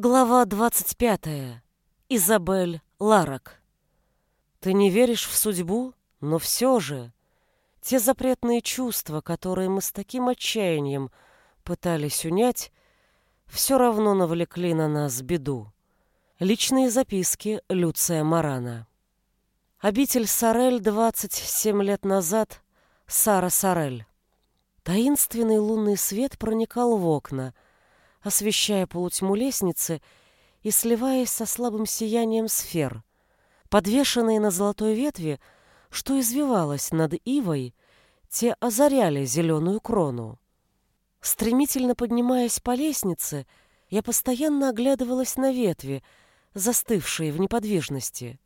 Глава 25. Изабель Ларок. Ты не веришь в судьбу, но все же те запретные чувства, которые мы с таким отчаянием пытались унять, все равно навлекли на нас беду. Личные записки Люция Марана. Обитель Сорель 27 лет назад. Сара Сорель. Таинственный лунный свет проникал в окна — освещая полутьму лестницы и сливаясь со слабым сиянием сфер. Подвешенные на золотой ветви, что извивалось над ивой, те озаряли зеленую крону. Стремительно поднимаясь по лестнице, я постоянно оглядывалась на ветви, застывшие в неподвижности.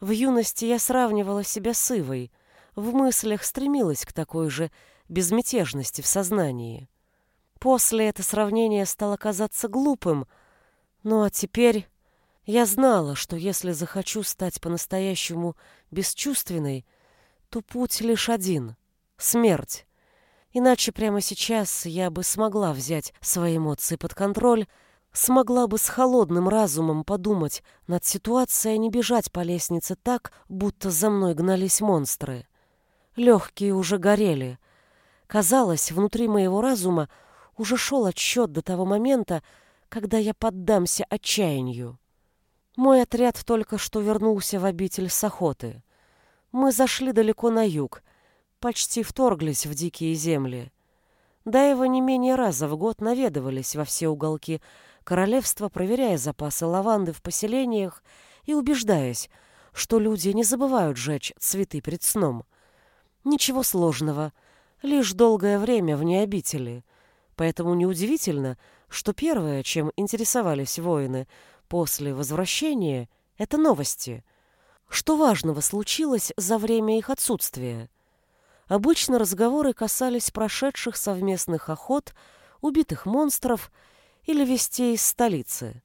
В юности я сравнивала себя с ивой, в мыслях стремилась к такой же безмятежности в сознании. После это сравнение стало казаться глупым, ну а теперь я знала, что если захочу стать по-настоящему бесчувственной, то путь лишь один — смерть. Иначе прямо сейчас я бы смогла взять свои эмоции под контроль, смогла бы с холодным разумом подумать над ситуацией, а не бежать по лестнице так, будто за мной гнались монстры. Легкие уже горели. Казалось, внутри моего разума уже шел отсчет до того момента, когда я поддамся отчаянию. Мой отряд только что вернулся в обитель с охоты. Мы зашли далеко на юг, почти вторглись в дикие земли. Этого не менее раза в год наведывались во все уголки королевства, проверяя запасы лаванды в поселениях и убеждаясь, что люди не забывают жечь цветы перед сном. Ничего сложного, лишь долгое время вне обители — Поэтому неудивительно, что первое, чем интересовались воины после возвращения, это новости. Что важного случилось за время их отсутствия? Обычно разговоры касались прошедших совместных охот, убитых монстров или вестей из столицы.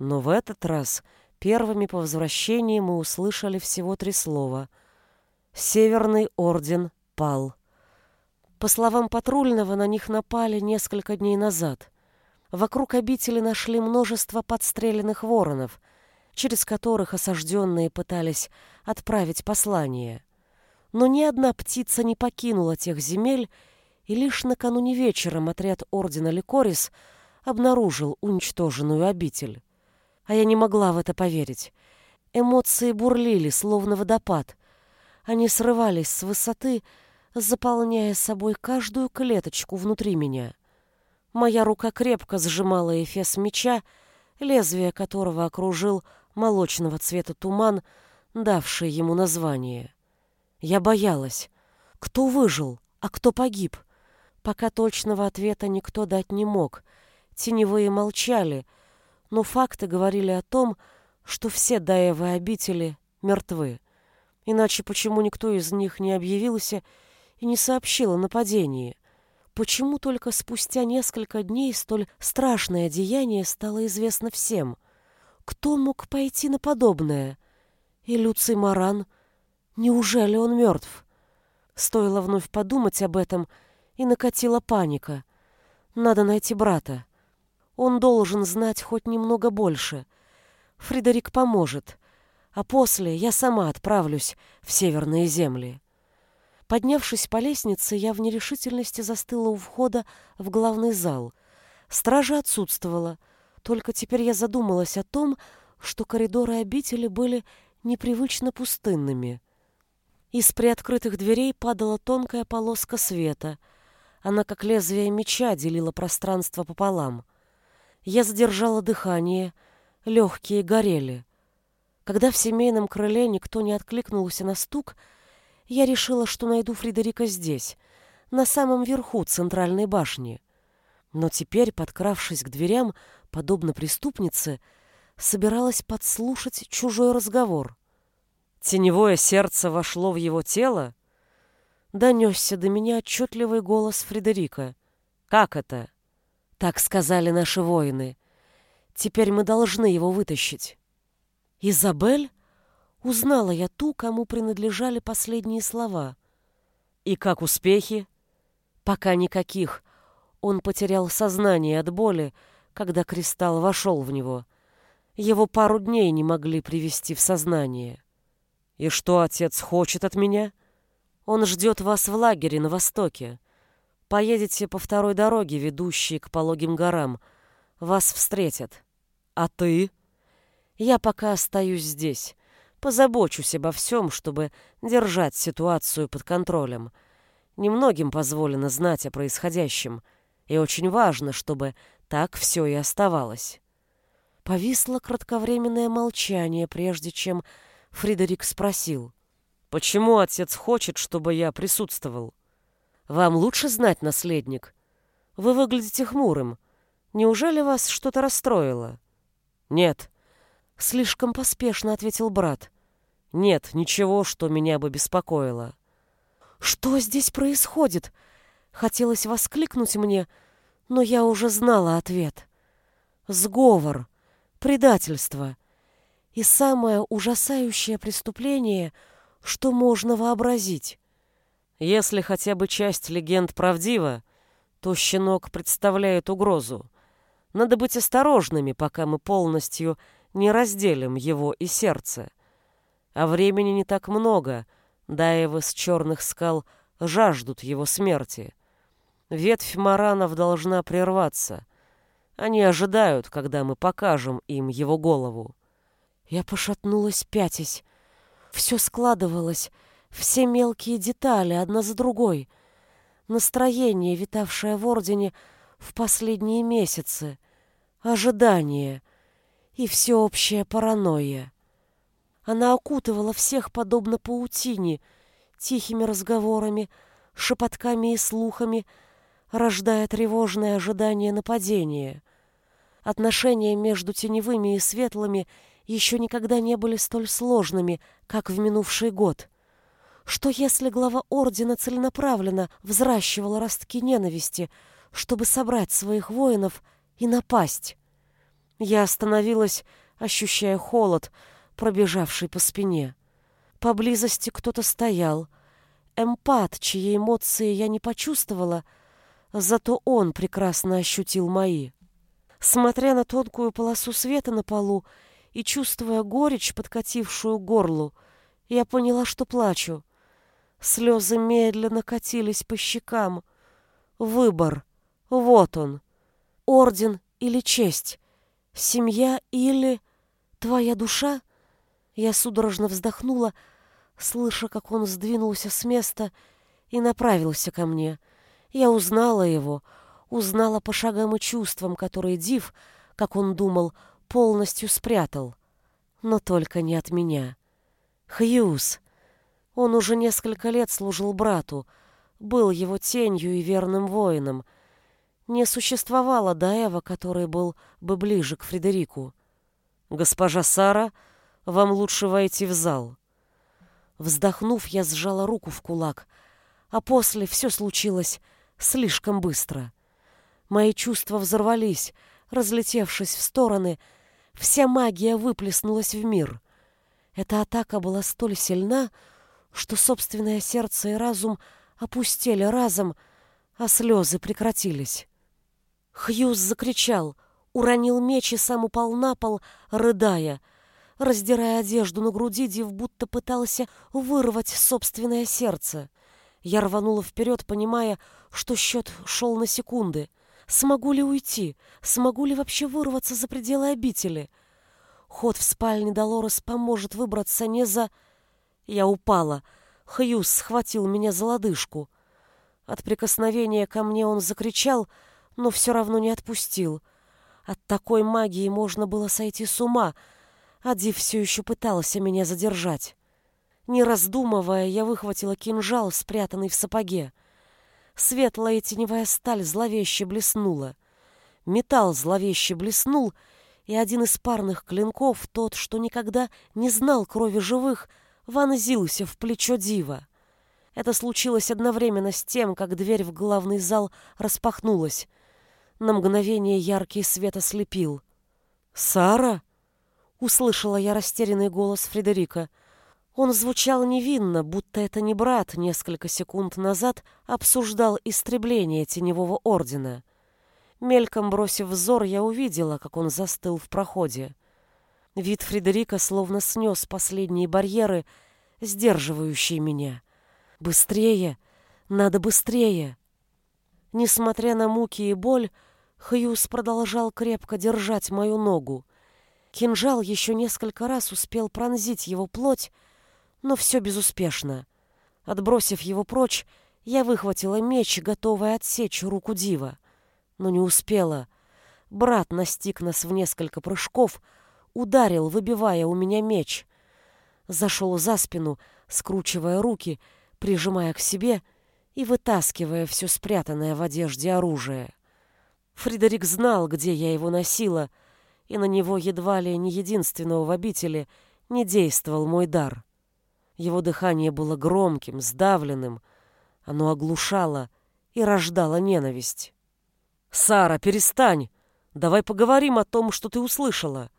Но в этот раз первыми по возвращении мы услышали всего три слова. «Северный орден пал». По словам патрульного, на них напали несколько дней назад. Вокруг обители нашли множество подстреленных воронов, через которых осажденные пытались отправить послание. Но ни одна птица не покинула тех земель, и лишь накануне вечером отряд Ордена Ликорис обнаружил уничтоженную обитель. А я не могла в это поверить. Эмоции бурлили, словно водопад. Они срывались с высоты, заполняя собой каждую клеточку внутри меня. Моя рука крепко сжимала эфес меча, лезвие которого окружил молочного цвета туман, давший ему название. Я боялась. Кто выжил, а кто погиб? Пока точного ответа никто дать не мог. Теневые молчали, но факты говорили о том, что все Даевы обители мертвы. Иначе почему никто из них не объявился и не сообщил о нападении. Почему только спустя несколько дней столь страшное деяние стало известно всем? Кто мог пойти на подобное? И Люций Маран? Неужели он мертв? Стоило вновь подумать об этом, и накатила паника. Надо найти брата. Он должен знать хоть немного больше. Фредерик поможет, а после я сама отправлюсь в северные земли. Поднявшись по лестнице, я в нерешительности застыла у входа в главный зал. Стража отсутствовала. Только теперь я задумалась о том, что коридоры обители были непривычно пустынными. Из приоткрытых дверей падала тонкая полоска света. Она, как лезвие меча, делила пространство пополам. Я задержала дыхание, легкие горели. Когда в семейном крыле никто не откликнулся на стук, я решила, что найду Фредерика здесь, на самом верху центральной башни. Но теперь, подкравшись к дверям, подобно преступнице, собиралась подслушать чужой разговор. Теневое сердце вошло в его тело. Донесся до меня отчетливый голос Фредерика. «Как это?» «Так сказали наши воины. Теперь мы должны его вытащить». «Изабель?» Узнала я ту, кому принадлежали последние слова. И как успехи? Пока никаких. Он потерял сознание от боли, когда кристалл вошел в него. Его пару дней не могли привести в сознание. «И что отец хочет от меня?» «Он ждет вас в лагере на востоке. Поедете по второй дороге, ведущей к пологим горам. Вас встретят. А ты?» «Я пока остаюсь здесь. Позабочусь обо всем, чтобы держать ситуацию под контролем. Немногим позволено знать о происходящем, и очень важно, чтобы так все и оставалось». Повисло кратковременное молчание, прежде чем Фридерик спросил. «Почему отец хочет, чтобы я присутствовал? Вам лучше знать, наследник. Вы выглядите хмурым. Неужели вас что-то расстроило?» «Нет», — слишком поспешно ответил брат. «Нет, ничего, что меня бы беспокоило». «Что здесь происходит?» Хотелось воскликнуть мне, но я уже знала ответ. «Сговор, предательство и самое ужасающее преступление, что можно вообразить. Если хотя бы часть легенд правдива, то щенок представляет угрозу. Надо быть осторожными, пока мы полностью не разделим его и сердце. А времени не так много, Даевы с черных скал жаждут его смерти. Ветвь маранов должна прерваться. Они ожидают, когда мы покажем им его голову. Я пошатнулась, пятясь. Все складывалось, все мелкие детали, одна за другой. Настроение, витавшее в Ордене в последние месяцы. Ожидание и всеобщая паранойя. Она окутывала всех подобно паутине, тихими разговорами, шепотками и слухами, рождая тревожное ожидание нападения. Отношения между теневыми и светлыми — еще никогда не были столь сложными, как в минувший год. Что если глава ордена целенаправленно взращивала ростки ненависти, чтобы собрать своих воинов и напасть? Я остановилась, ощущая холод, пробежавший по спине. Поблизости кто-то стоял. Эмпат, чьи эмоции я не почувствовала, зато он прекрасно ощутил мои. Смотря на тонкую полосу света на полу, и, чувствуя горечь, подкатившую горлу, я поняла, что плачу. Слезы медленно катились по щекам. Выбор. Вот он. Орден или честь. Семья или... Твоя душа? Я судорожно вздохнула, слыша, как он сдвинулся с места и направился ко мне. Я узнала его, узнала по шагам и чувствам, которые Див, как он думал, полностью спрятал. Но только не от меня. Хьюз. Он уже несколько лет служил брату, был его тенью и верным воином. Не существовало Даева, который был бы ближе к Фредерику. «Госпожа Сара, вам лучше войти в зал». Вздохнув, я сжала руку в кулак, а после все случилось слишком быстро. Мои чувства взорвались, разлетевшись в стороны, Вся магия выплеснулась в мир. Эта атака была столь сильна, что собственное сердце и разум опустили разом, а слезы прекратились. Хьюз закричал, уронил меч и сам упал на пол, рыдая. Раздирая одежду на груди, Див будто пытался вырвать собственное сердце. Я рванула вперед, понимая, что счет шел на секунды — Смогу ли уйти? Смогу ли вообще вырваться за пределы обители? Ход в спальне Долорес поможет выбраться не за... Я упала. Хьюз схватил меня за лодыжку. От прикосновения ко мне он закричал, но все равно не отпустил. От такой магии можно было сойти с ума, а Ди все еще пытался меня задержать. Не раздумывая, я выхватила кинжал, спрятанный в сапоге. Светлая теневая сталь зловеще блеснула. Металл зловеще блеснул, и один из парных клинков, тот, что никогда не знал крови живых, вонзился в плечо Дива. Это случилось одновременно с тем, как дверь в главный зал распахнулась. На мгновение яркий свет ослепил. «Сара?» — услышала я растерянный голос Фредерика — он звучал невинно, будто это не брат несколько секунд назад обсуждал истребление Теневого Ордена. Мельком бросив взор, я увидела, как он застыл в проходе. Вид Фредерика словно снес последние барьеры, сдерживающие меня. «Быстрее! Надо быстрее!» Несмотря на муки и боль, Хьюз продолжал крепко держать мою ногу. Кинжал еще несколько раз успел пронзить его плоть, но все безуспешно. Отбросив его прочь, я выхватила меч, готовая отсечь руку Дива. Но не успела. Брат настиг нас в несколько прыжков, ударил, выбивая у меня меч. Зашел за спину, скручивая руки, прижимая к себе и вытаскивая все спрятанное в одежде оружие. Фредерик знал, где я его носила, и на него едва ли не единственного в обители не действовал мой дар. Его дыхание было громким, сдавленным, оно оглушало и рождало ненависть. «Сара, перестань! Давай поговорим о том, что ты услышала.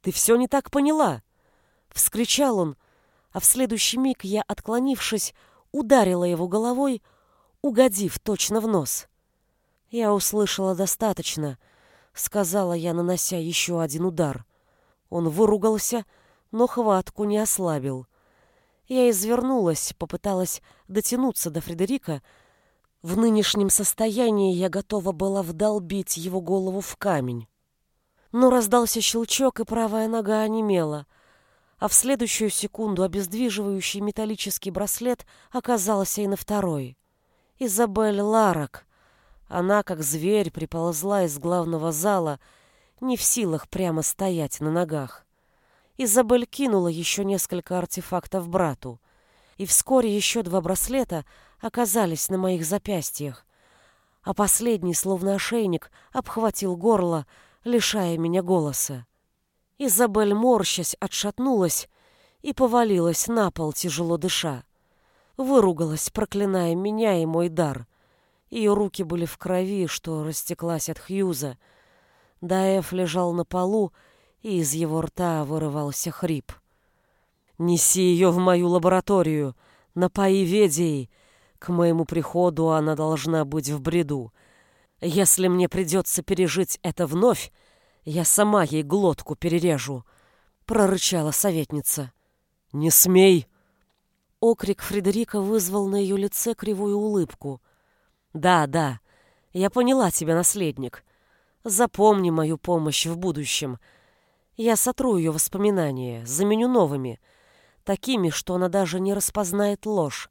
Ты все не так поняла!» Вскричал он, а в следующий миг я, отклонившись, ударила его головой, угодив точно в нос. «Я услышала достаточно», — сказала я, нанося еще один удар. Он выругался, но хватку не ослабил. Я извернулась, попыталась дотянуться до Фредерика. В нынешнем состоянии я готова была вдолбить его голову в камень. Но раздался щелчок, и правая нога онемела, а в следующую секунду обездвиживающий металлический браслет оказался и на второй. Изабель Ларок — она, как зверь, приползла из главного зала, не в силах прямо стоять на ногах. Изабель кинула еще несколько артефактов брату, и вскоре еще два браслета оказались на моих запястьях, а последний, словно ошейник, обхватил горло, лишая меня голоса. Изабель, морщась, отшатнулась и повалилась на пол, тяжело дыша. Выругалась, проклиная меня и мой дар — ее руки были в крови, что растеклась от Хьюза. Даэф лежал на полу, и из его рта вырывался хрип. «Неси ее в мою лабораторию, напои ведей. К моему приходу она должна быть в бреду. Если мне придется пережить это вновь, я сама ей глотку перережу», — прорычала советница. «Не смей!» Окрик Фредерика вызвал на ее лице кривую улыбку — да, да, я поняла тебя, наследник. Запомни мою помощь в будущем. Я сотру ее воспоминания, заменю новыми, такими, что она даже не распознает ложь.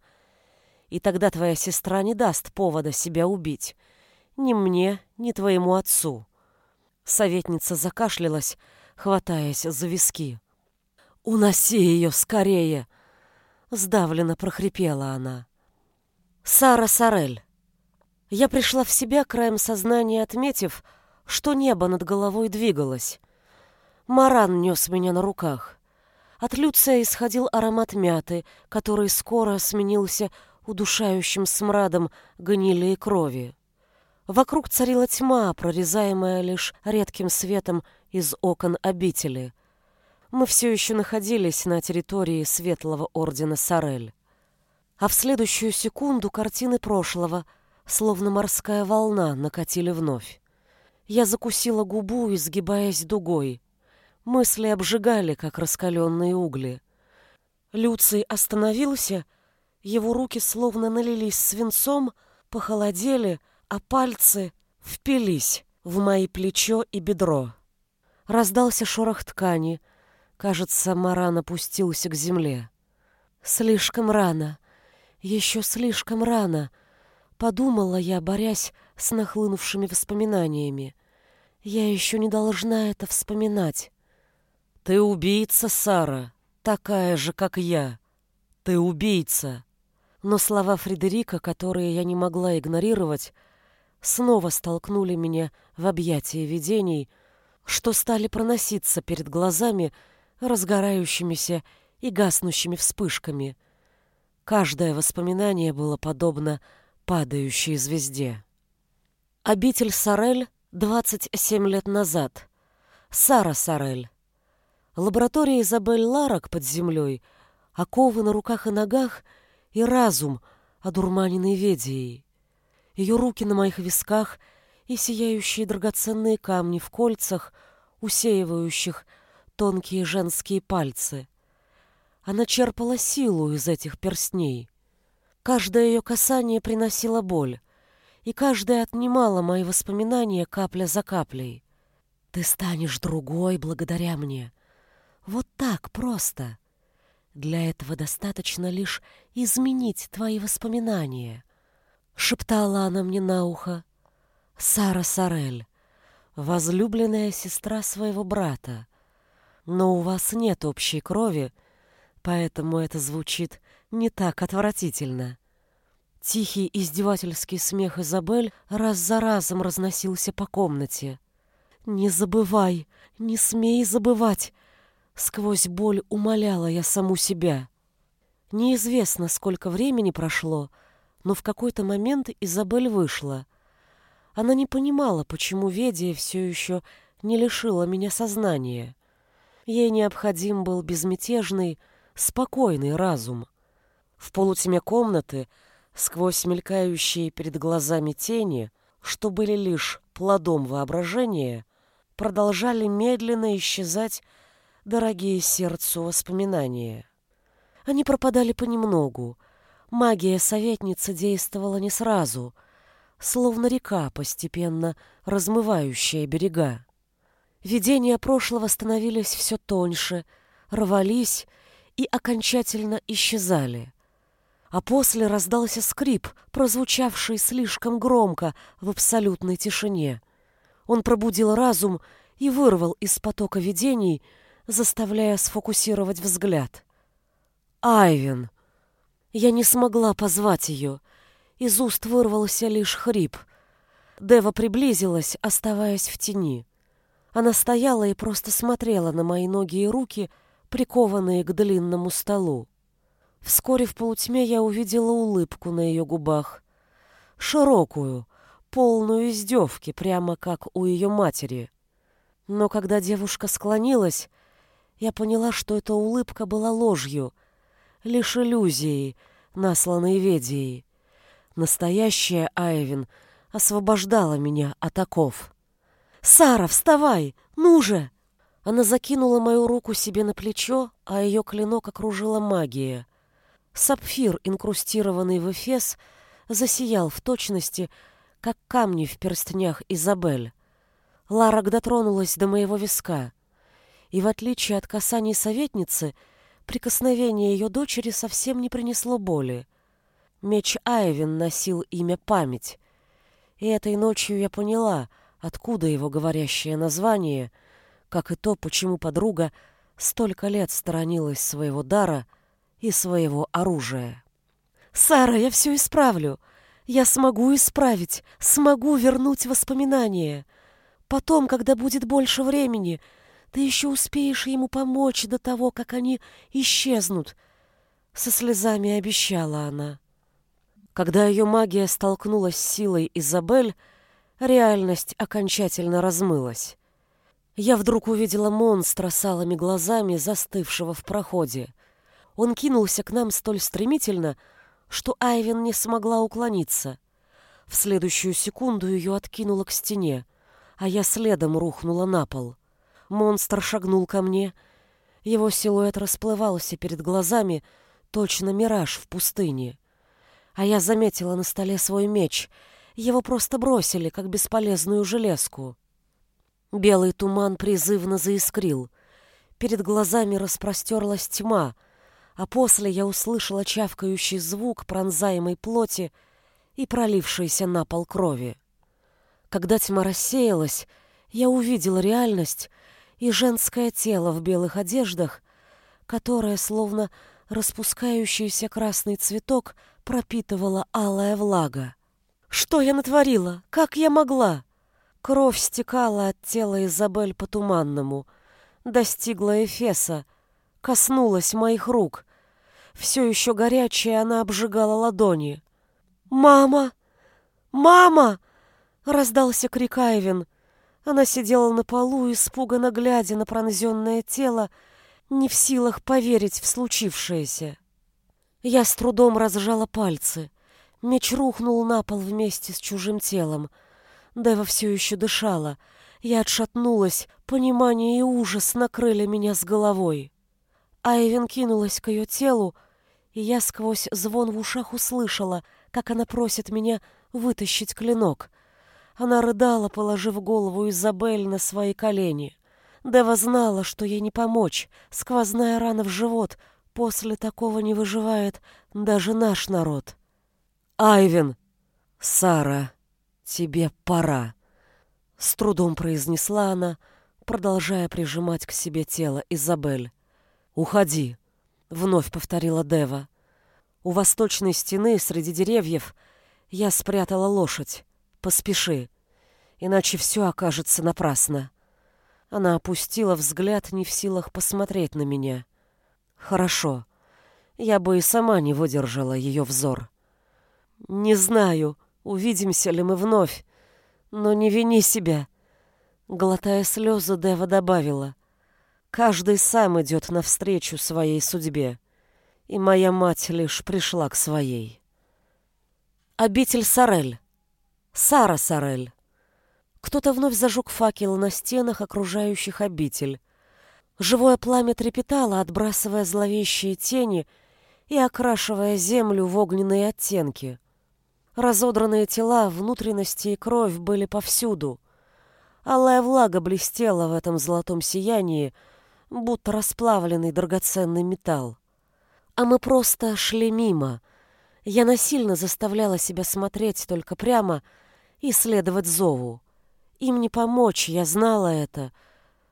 И тогда твоя сестра не даст повода себя убить. Ни мне, ни твоему отцу. Советница закашлялась, хватаясь за виски. «Уноси ее скорее!» Сдавленно прохрипела она. Сара Сарель. Я пришла в себя краем сознания, отметив, что небо над головой двигалось. Маран нес меня на руках. От Люция исходил аромат мяты, который скоро сменился удушающим смрадом гнили и крови. Вокруг царила тьма, прорезаемая лишь редким светом из окон обители. Мы все еще находились на территории Светлого Ордена Сарель. А в следующую секунду картины прошлого — словно морская волна, накатили вновь. Я закусила губу, изгибаясь дугой. Мысли обжигали, как раскаленные угли. Люций остановился, его руки словно налились свинцом, похолодели, а пальцы впились в мои плечо и бедро. Раздался шорох ткани. Кажется, Маран опустился к земле. Слишком рано. Еще слишком рано — Подумала я, борясь с нахлынувшими воспоминаниями. Я еще не должна это вспоминать. Ты убийца, Сара, такая же, как я. Ты убийца. Но слова Фредерика, которые я не могла игнорировать, снова столкнули меня в объятия видений, что стали проноситься перед глазами разгорающимися и гаснущими вспышками. Каждое воспоминание было подобно падающей звезде. Обитель Сарель 27 лет назад. Сара Сарель. Лаборатория Изабель Ларок под землей, оковы на руках и ногах и разум, одурманенный ведией. Ее руки на моих висках и сияющие драгоценные камни в кольцах, усеивающих тонкие женские пальцы. Она черпала силу из этих перстней. Каждое ее касание приносило боль, и каждое отнимало мои воспоминания капля за каплей. Ты станешь другой благодаря мне. Вот так просто. Для этого достаточно лишь изменить твои воспоминания. Шептала она мне на ухо. Сара Сарель, возлюбленная сестра своего брата. Но у вас нет общей крови, поэтому это звучит не так отвратительно. Тихий издевательский смех Изабель раз за разом разносился по комнате. «Не забывай, не смей забывать!» Сквозь боль умоляла я саму себя. Неизвестно, сколько времени прошло, но в какой-то момент Изабель вышла. Она не понимала, почему Ведия все еще не лишила меня сознания. Ей необходим был безмятежный, спокойный разум. В полутьме комнаты, сквозь мелькающие перед глазами тени, что были лишь плодом воображения, продолжали медленно исчезать дорогие сердцу воспоминания. Они пропадали понемногу. Магия советницы действовала не сразу, словно река, постепенно размывающая берега. Видения прошлого становились все тоньше, рвались и окончательно исчезали. А после раздался скрип, прозвучавший слишком громко в абсолютной тишине. Он пробудил разум и вырвал из потока видений, заставляя сфокусировать взгляд. «Айвен!» Я не смогла позвать ее. Из уст вырвался лишь хрип. Дева приблизилась, оставаясь в тени. Она стояла и просто смотрела на мои ноги и руки, прикованные к длинному столу. Вскоре в полутьме я увидела улыбку на ее губах. Широкую, полную издевки, прямо как у ее матери. Но когда девушка склонилась, я поняла, что эта улыбка была ложью, лишь иллюзией, насланной Ведией. Настоящая Айвин освобождала меня от оков. «Сара, вставай! Ну же!» Она закинула мою руку себе на плечо, а ее клинок окружила магия. Сапфир, инкрустированный в эфес, засиял в точности, как камни в перстнях Изабель. Ларак дотронулась до моего виска — и в отличие от касаний советницы, прикосновение ее дочери совсем не принесло боли. Меч Айвин носил имя Память, и этой ночью я поняла, откуда его говорящее название, как и то, почему подруга столько лет сторонилась своего дара и своего оружия. «Сара, я все исправлю. Я смогу исправить, смогу вернуть воспоминания. Потом, когда будет больше времени, — ты еще успеешь ему помочь до того, как они исчезнут, со слезами обещала она. Когда ее магия столкнулась с силой Изабель, реальность окончательно размылась. Я вдруг увидела монстра с алыми глазами, застывшего в проходе. Он кинулся к нам столь стремительно, что Айвен не смогла уклониться. В следующую секунду ее откинуло к стене, а я следом рухнула на пол. Монстр шагнул ко мне. Его силуэт расплывался перед глазами, точно мираж в пустыне. А я заметила на столе свой меч. Его просто бросили, как бесполезную железку. Белый туман призывно заискрил. Перед глазами распростерлась тьма, а после я услышала чавкающий звук пронзаемой плоти и пролившейся на пол крови. Когда тьма рассеялась, я увидела реальность, и женское тело в белых одеждах, которое, словно распускающийся красный цветок, пропитывала алая влага. Что я натворила? Как я могла? Кровь стекала от тела Изабель по туманному, достигла Эфеса, коснулась моих рук. Все еще горячая она обжигала ладони. «Мама! Мама!» — раздался крик Айвен. Она сидела на полу, испуганно глядя на пронзенное тело, не в силах поверить в случившееся. Я с трудом разжала пальцы. Меч рухнул на пол вместе с чужим телом. Дева все еще дышала. Я отшатнулась, понимание и ужас накрыли меня с головой. Айвен кинулась к ее телу, и я сквозь звон в ушах услышала, как она просит меня вытащить клинок. Она рыдала, положив голову Изабель на свои колени. Дева знала, что ей не помочь. Сквозная рана в живот. После такого не выживает даже наш народ. «Айвен!» «Сара, тебе пора!» С трудом произнесла она, продолжая прижимать к себе тело Изабель. «Уходи!» — вновь повторила Дева. «У восточной стены среди деревьев я спрятала лошадь. Поспеши, иначе все окажется напрасно. Она опустила взгляд, не в силах посмотреть на меня. Хорошо. Я бы и сама не выдержала ее взор. Не знаю, увидимся ли мы вновь, но не вини себя. Глотая слезы, Дева добавила. Каждый сам идет навстречу своей судьбе, и моя мать лишь пришла к своей. Обитель Сарель. Сара Сарель. Кто-то вновь зажег факел на стенах, окружающих обитель. Живое пламя трепетало, отбрасывая зловещие тени и окрашивая землю в огненные оттенки. Разодранные тела, внутренности и кровь были повсюду. Алая влага блестела в этом золотом сиянии, будто расплавленный драгоценный металл. А мы просто шли мимо. Я насильно заставляла себя смотреть только прямо — и следовать зову. Им не помочь, я знала это,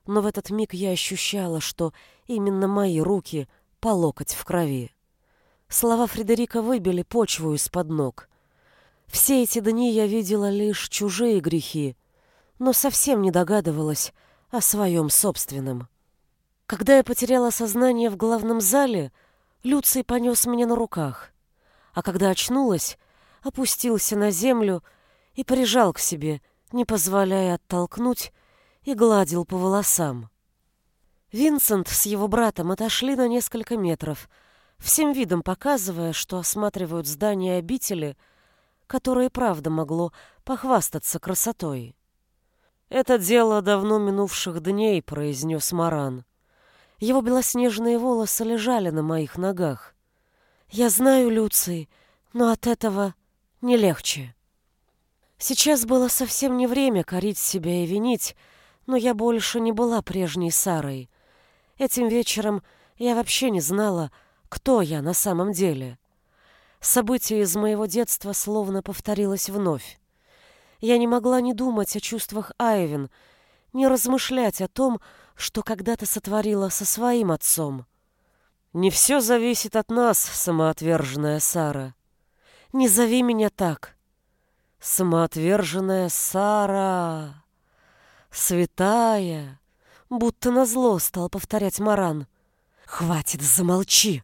но в этот миг я ощущала, что именно мои руки по локоть в крови. Слова Фредерика выбили почву из-под ног. Все эти дни я видела лишь чужие грехи, но совсем не догадывалась о своем собственном. Когда я потеряла сознание в главном зале, Люций понес меня на руках, а когда очнулась, опустился на землю и прижал к себе, не позволяя оттолкнуть, и гладил по волосам. Винсент с его братом отошли на несколько метров, всем видом показывая, что осматривают здание обители, которое правда могло похвастаться красотой. «Это дело давно минувших дней», — произнес Маран. Его белоснежные волосы лежали на моих ногах. «Я знаю, Люций, но от этого не легче». Сейчас было совсем не время корить себя и винить, но я больше не была прежней Сарой. Этим вечером я вообще не знала, кто я на самом деле. Событие из моего детства словно повторилось вновь. Я не могла не думать о чувствах Айвен, не размышлять о том, что когда-то сотворила со своим отцом. «Не все зависит от нас, самоотверженная Сара. Не зови меня так. Самоотверженная Сара, святая, будто назло стал повторять Маран. «Хватит, замолчи!»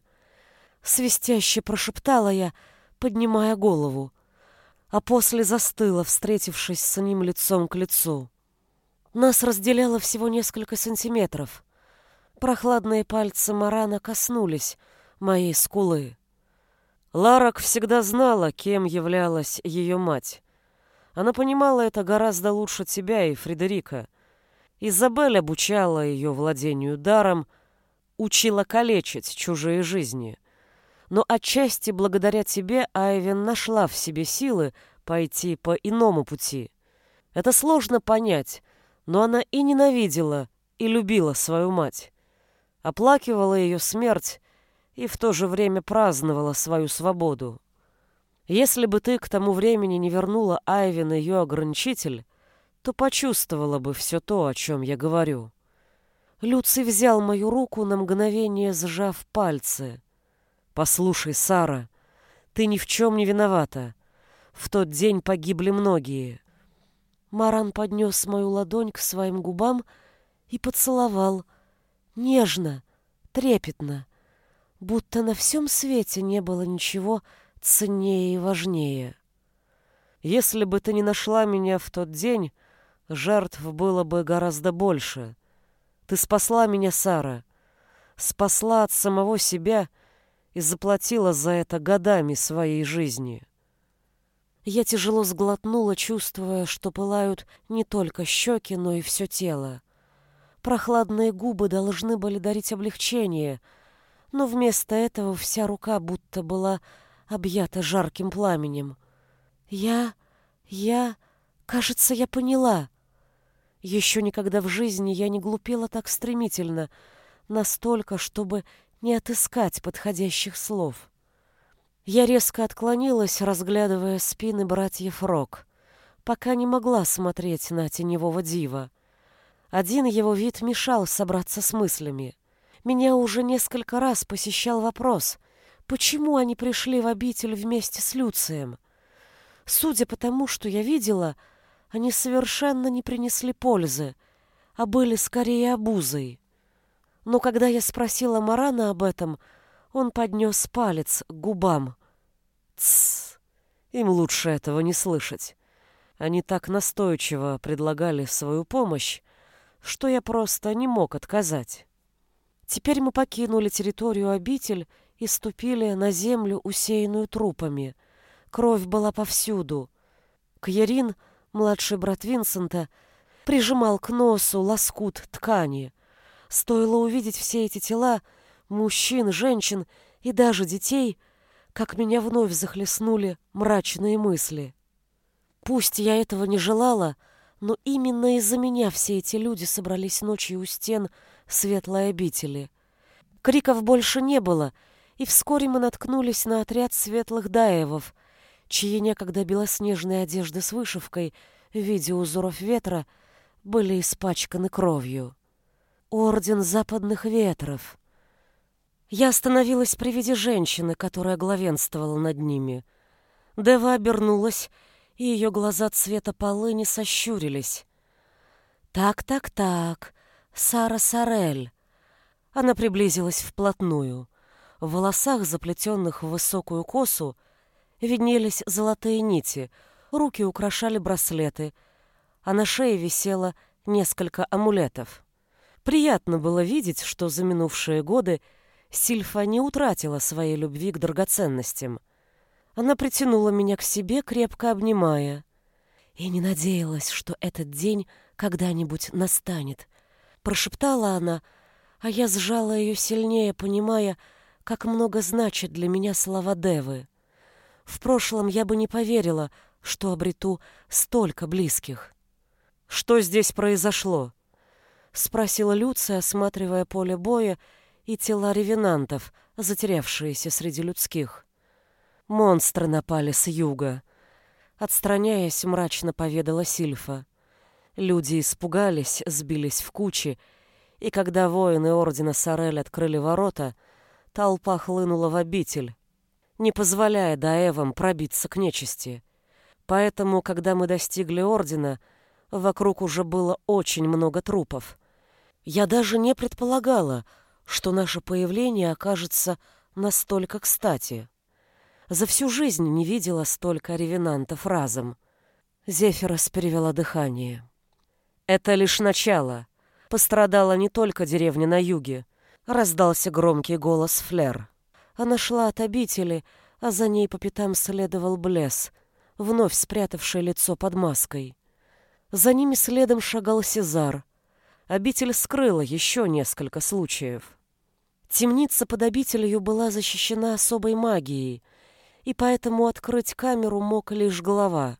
Свистяще прошептала я, поднимая голову, а после застыла, встретившись с ним лицом к лицу. Нас разделяло всего несколько сантиметров. Прохладные пальцы Марана коснулись моей скулы. Ларак всегда знала, кем являлась ее мать. Она понимала это гораздо лучше тебя и Фредерика. Изабель обучала ее владению даром, учила калечить чужие жизни. Но отчасти благодаря тебе Айвен нашла в себе силы пойти по иному пути. Это сложно понять, но она и ненавидела, и любила свою мать. Оплакивала ее смерть и в то же время праздновала свою свободу. Если бы ты к тому времени не вернула Айвин ее ограничитель, то почувствовала бы все то, о чем я говорю. Люций взял мою руку на мгновение, сжав пальцы. «Послушай, Сара, ты ни в чем не виновата. В тот день погибли многие». Маран поднес мою ладонь к своим губам и поцеловал. Нежно, трепетно, будто на всем свете не было ничего, ценнее и важнее. Если бы ты не нашла меня в тот день, жертв было бы гораздо больше. Ты спасла меня, Сара, спасла от самого себя и заплатила за это годами своей жизни. Я тяжело сглотнула, чувствуя, что пылают не только щеки, но и все тело. Прохладные губы должны были дарить облегчение, но вместо этого вся рука будто была объята жарким пламенем. Я... я... кажется, я поняла. Еще никогда в жизни я не глупела так стремительно, настолько, чтобы не отыскать подходящих слов. Я резко отклонилась, разглядывая спины братьев Рок, пока не могла смотреть на теневого дива. Один его вид мешал собраться с мыслями. Меня уже несколько раз посещал вопрос, почему они пришли в обитель вместе с Люцием. Судя по тому, что я видела, они совершенно не принесли пользы, а были скорее обузой. Но когда я спросила Марана об этом, он поднес палец к губам. Тссс, им лучше этого не слышать. Они так настойчиво предлагали свою помощь, что я просто не мог отказать. Теперь мы покинули территорию обитель и ступили на землю, усеянную трупами. Кровь была повсюду. Кьярин, младший брат Винсента, прижимал к носу лоскут ткани. Стоило увидеть все эти тела, мужчин, женщин и даже детей, как меня вновь захлестнули мрачные мысли. Пусть я этого не желала, но именно из-за меня все эти люди собрались ночью у стен светлой обители. Криков больше не было, и вскоре мы наткнулись на отряд светлых даевов, чьи некогда белоснежные одежды с вышивкой в виде узоров ветра были испачканы кровью. Орден западных ветров. Я остановилась при виде женщины, которая главенствовала над ними. Дева обернулась и ее глаза цвета полыни сощурились. «Так-так-так, Сара Сарель». Она приблизилась вплотную. В волосах, заплетенных в высокую косу, виднелись золотые нити, руки украшали браслеты, а на шее висело несколько амулетов. Приятно было видеть, что за минувшие годы Сильфа не утратила своей любви к драгоценностям. Она притянула меня к себе, крепко обнимая. И не надеялась, что этот день когда-нибудь настанет. Прошептала она, а я сжала ее сильнее, понимая, как много значит для меня слова Девы. В прошлом я бы не поверила, что обрету столько близких. «Что здесь произошло?» — спросила Люция, осматривая поле боя и тела ревенантов, затерявшиеся среди людских. Монстры напали с юга. Отстраняясь, мрачно поведала Сильфа. Люди испугались, сбились в кучи, и когда воины Ордена Сорель открыли ворота, толпа хлынула в обитель, не позволяя Даэвам пробиться к нечисти. Поэтому, когда мы достигли Ордена, вокруг уже было очень много трупов. Я даже не предполагала, что наше появление окажется настолько кстати. За всю жизнь не видела столько ревенантов разом. Зефирос перевела дыхание. «Это лишь начало. Пострадала не только деревня на юге», — раздался громкий голос Флер. Она шла от обители, а за ней по пятам следовал Блес, вновь спрятавший лицо под маской. За ними следом шагал Сезар. Обитель скрыла еще несколько случаев. Темница под обителью была защищена особой магией — и поэтому открыть камеру мог лишь голова.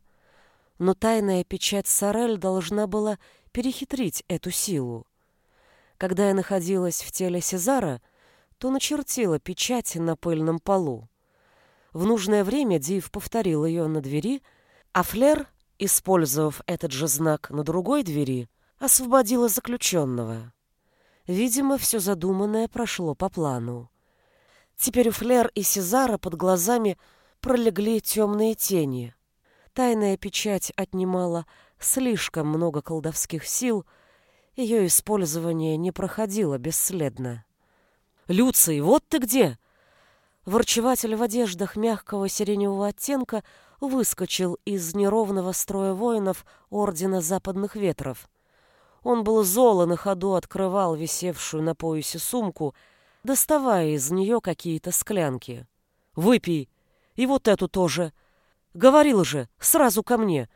Но тайная печать Сорель должна была перехитрить эту силу. Когда я находилась в теле Сезара, то начертила печать на пыльном полу. В нужное время Див повторил ее на двери, а Флер, использовав этот же знак на другой двери, освободила заключенного. Видимо, все задуманное прошло по плану. Теперь у Флер и Сезара под глазами пролегли темные тени. Тайная печать отнимала слишком много колдовских сил, ее использование не проходило бесследно. «Люций, вот ты где!» Ворчеватель в одеждах мягкого сиреневого оттенка выскочил из неровного строя воинов Ордена Западных Ветров. Он был зол и на ходу открывал висевшую на поясе сумку, доставая из нее какие-то склянки. «Выпей!» И вот эту тоже. Говорил же, сразу ко мне.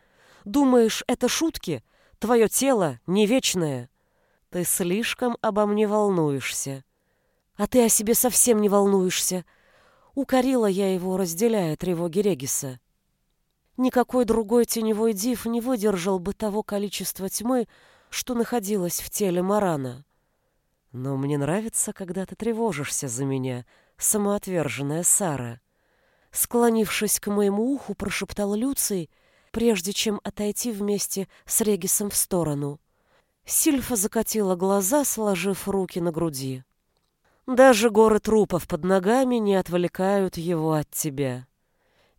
Думаешь, это шутки? Твое тело не вечное. Ты слишком обо мне волнуешься. А ты о себе совсем не волнуешься. Укорила я его, разделяя тревоги Региса. Никакой другой теневой див не выдержал бы того количества тьмы, что находилось в теле Марана. Но мне нравится, когда ты тревожишься за меня, самоотверженная Сара. Склонившись к моему уху, прошептал Люций, прежде чем отойти вместе с Регисом в сторону. Сильфа закатила глаза, сложив руки на груди. Даже горы трупов под ногами не отвлекают его от тебя.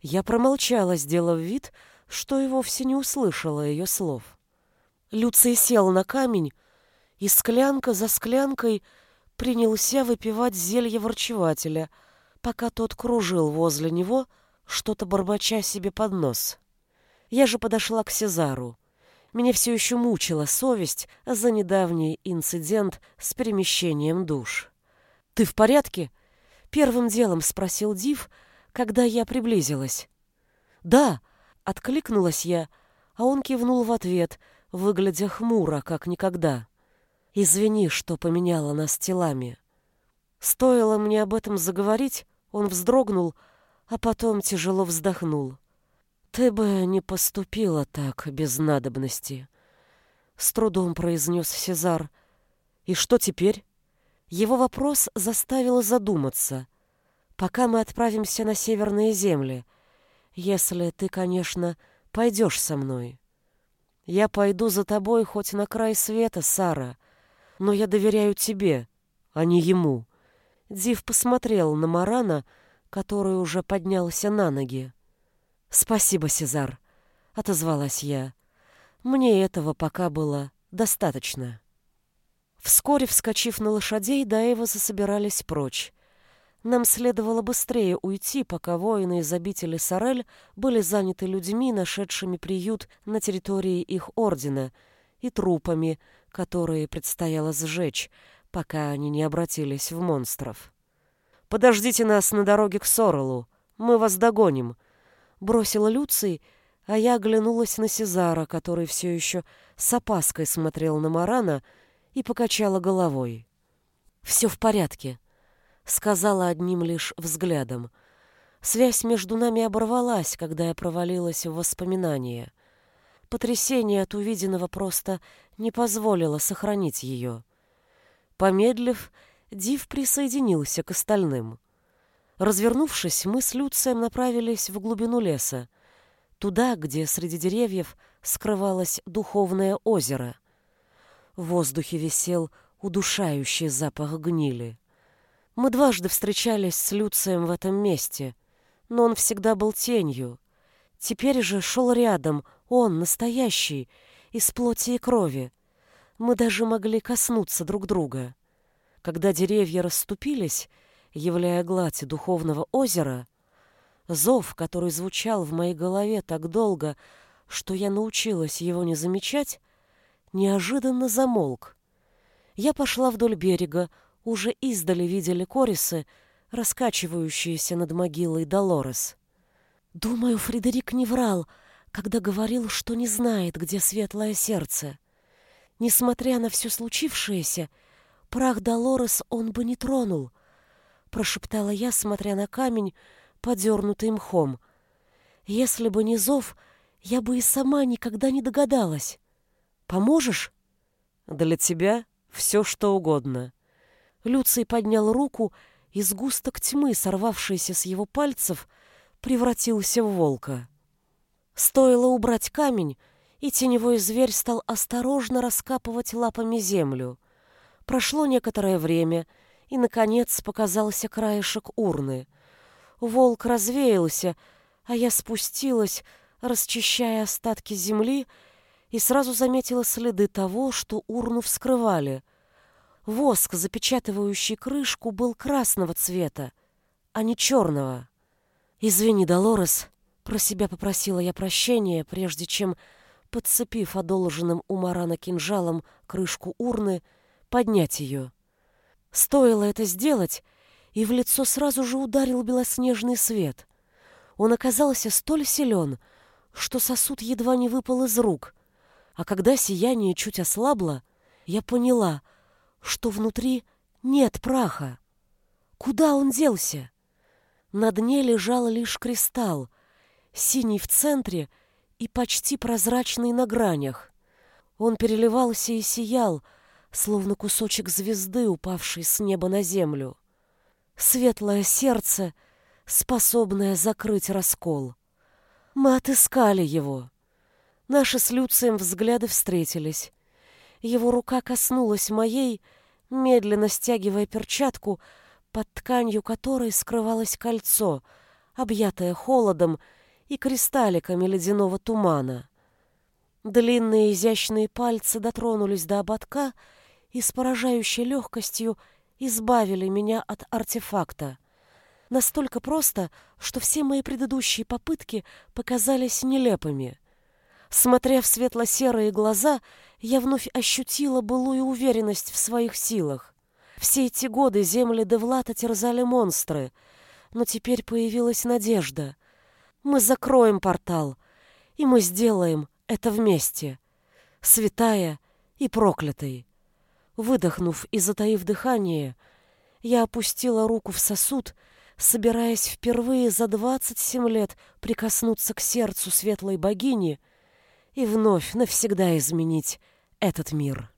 Я промолчала, сделав вид, что и вовсе не услышала ее слов. Люций сел на камень, и склянка за склянкой принялся выпивать зелье ворчевателя, пока тот кружил возле него, что-то бормоча себе под нос. Я же подошла к Сезару. Меня все еще мучила совесть за недавний инцидент с перемещением душ. «Ты в порядке?» — первым делом спросил Див — когда я приблизилась. «Да!» — откликнулась я, а он кивнул в ответ, выглядя хмуро, как никогда. «Извини, что поменяла нас телами». Стоило мне об этом заговорить, он вздрогнул, а потом тяжело вздохнул. «Ты бы не поступила так без надобности», — с трудом произнес Сезар. «И что теперь?» Его вопрос заставил задуматься пока мы отправимся на северные земли. Если ты, конечно, пойдешь со мной. Я пойду за тобой хоть на край света, Сара, но я доверяю тебе, а не ему. Див посмотрел на Марана, который уже поднялся на ноги. «Спасибо, Сезар», — отозвалась я. «Мне этого пока было достаточно». Вскоре, вскочив на лошадей, Даева засобирались прочь. Нам следовало быстрее уйти, пока воины из обители Сорель были заняты людьми, нашедшими приют на территории их ордена, и трупами, которые предстояло сжечь, пока они не обратились в монстров. «Подождите нас на дороге к Сорелу, мы вас догоним», — бросила Люций, а я оглянулась на Сезара, который все еще с опаской смотрел на Марана и покачала головой. «Все в порядке», сказала одним лишь взглядом. Связь между нами оборвалась, когда я провалилась в воспоминания. Потрясение от увиденного просто не позволило сохранить ее. Помедлив, Див присоединился к остальным. Развернувшись, мы с Люцием направились в глубину леса, туда, где среди деревьев скрывалось духовное озеро. В воздухе висел удушающий запах гнили. Мы дважды встречались с Люцием в этом месте, но он всегда был тенью. Теперь же шел рядом, он, настоящий, из плоти и крови. Мы даже могли коснуться друг друга. Когда деревья расступились, являя гладь духовного озера, зов, который звучал в моей голове так долго, что я научилась его не замечать, неожиданно замолк. Я пошла вдоль берега, уже издали видели корисы, раскачивающиеся над могилой Долорес. Думаю, Фредерик не врал, когда говорил, что не знает, где светлое сердце. Несмотря на все случившееся, прах Долорес он бы не тронул, прошептала я, смотря на камень, подернутый мхом. Если бы не зов, я бы и сама никогда не догадалась. Поможешь? Для тебя все, что угодно. Люций поднял руку, и сгусток тьмы, сорвавшийся с его пальцев, превратился в волка. Стоило убрать камень, и теневой зверь стал осторожно раскапывать лапами землю. Прошло некоторое время, и, наконец, показался краешек урны. Волк развеялся, а я спустилась, расчищая остатки земли, и сразу заметила следы того, что урну вскрывали — Воск, запечатывающий крышку, был красного цвета, а не черного. «Извини, Долорес», — про себя попросила я прощения, прежде чем, подцепив одолженным у Марана кинжалом крышку урны, поднять ее. Стоило это сделать, и в лицо сразу же ударил белоснежный свет. Он оказался столь силен, что сосуд едва не выпал из рук, а когда сияние чуть ослабло, я поняла, что внутри нет праха. Куда он делся? На дне лежал лишь кристалл, синий в центре и почти прозрачный на гранях. Он переливался и сиял, словно кусочек звезды, упавший с неба на землю. Светлое сердце, способное закрыть раскол. Мы отыскали его. Наши с Люцием взгляды встретились. Его рука коснулась моей, медленно стягивая перчатку, под тканью которой скрывалось кольцо, объятое холодом и кристалликами ледяного тумана. Длинные изящные пальцы дотронулись до ободка и с поражающей легкостью избавили меня от артефакта. Настолько просто, что все мои предыдущие попытки показались нелепыми. Смотря в светло-серые глаза, я вновь ощутила былую уверенность в своих силах. Все эти годы земли Девлата терзали монстры, но теперь появилась надежда. Мы закроем портал, и мы сделаем это вместе. Святая и проклятый. Выдохнув и затаив дыхание, я опустила руку в сосуд, собираясь впервые за двадцать семь лет прикоснуться к сердцу светлой богини — и вновь навсегда изменить этот мир.